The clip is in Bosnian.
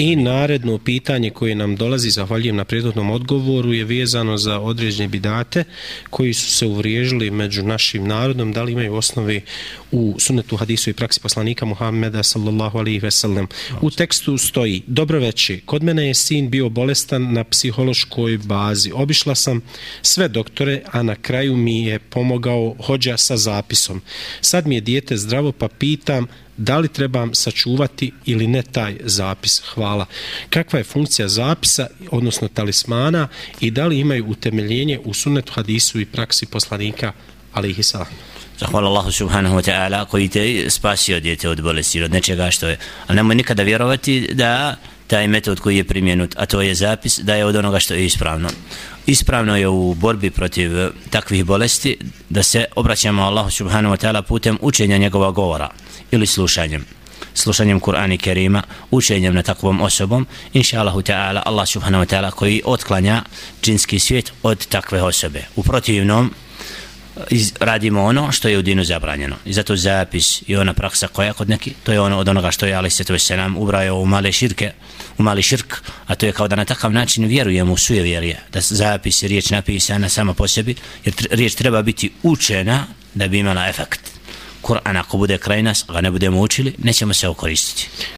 I naredno pitanje koje nam dolazi, zahvaljujem na prijedotnom odgovoru, je vezano za određene bidate koji su se uvriježili među našim narodom, da li imaju osnovi u sunetu hadisu i praksi poslanika Muhammeda sallallahu alihi veselem. U tekstu stoji, dobro veći, kod mene je sin bio bolestan na psihološkoj bazi. Obišla sam sve doktore, a na kraju mi je pomogao hođa sa zapisom. Sad mi je dijete zdravo, pa pitam da li trebam sačuvati ili ne taj zapis. Hvala. Kakva je funkcija zapisa, odnosno talismana i da li imaju utemeljenje u sunnetu hadisu i praksi poslanika alihi salam? Zahvala Allahu subhanahu wa ta'ala koji te spasio djete od bolesti od nečega što je. Ali nemoj nikada vjerovati da taj metod koji je primjenut, a to je zapis, da je od onoga što je ispravno. Ispravno je u borbi protiv eh, takvih bolesti da se obraćamo Allahu subhanahu wa ta'ala putem učenja njegova govora ili slušanjem slušanjem Kur'ana Kerima, učenjem na takvom osobom, inša Allahu ta'ala, Allah subhanahu wa ta'ala koji otklanja džinski svijet od takve osobe. U protivnom, iz, radimo ono što je u dinu zabranjeno. I zato zapis i ona praksa koja kod neki, to je ono od onoga što je Ali Svetu Veselam ubrajao u male širke, u mali širk, a to je kao da na takav način vjerujemo u suje vjerje, da zapis i riječ napisana sama po sebi, jer riječ treba biti učena da bi imala efekt. Kur'an ako bude kraj nas, ga ne budemo učili, nećemo se okoristiti.